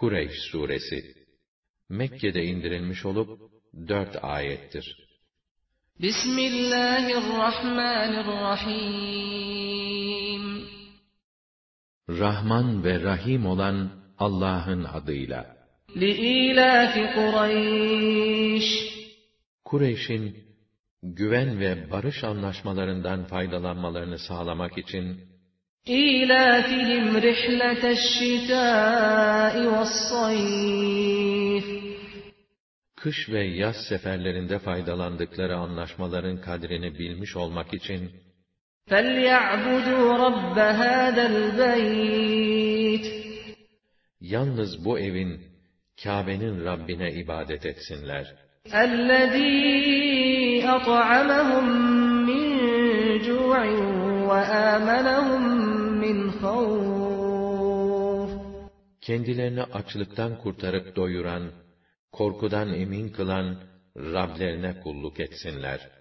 Kureyş suresi Mekke'de indirilmiş olup dört ayettir. Bismillahirrahmanirrahim Rahman ve Rahim olan Allah'ın adıyla. Li'ilafi Kureyş Kureyş'in güven ve barış anlaşmalarından faydalanmalarını sağlamak için إِيلَافِهِمْ رِحْلَةَ الشِّتَاءِ وَالصَّيْفِ kış ve yaz seferlerinde faydalandıkları anlaşmaların kadrini bilmiş olmak için فَلْيَعْبُدُوا رَبَّ هَذَا الْبَيْتِ yalnız bu evin Kâbe'nin Rabbine ibadet etsinler. الَّذ۪ي أَطْعَمَهُمْ مِنْ جُوعٍ وَآمَنَهُمْ مِنْ خَوْفٍ Kendilerini açlıktan kurtarıp doyuran, korkudan emin kılan Rablerine kulluk etsinler.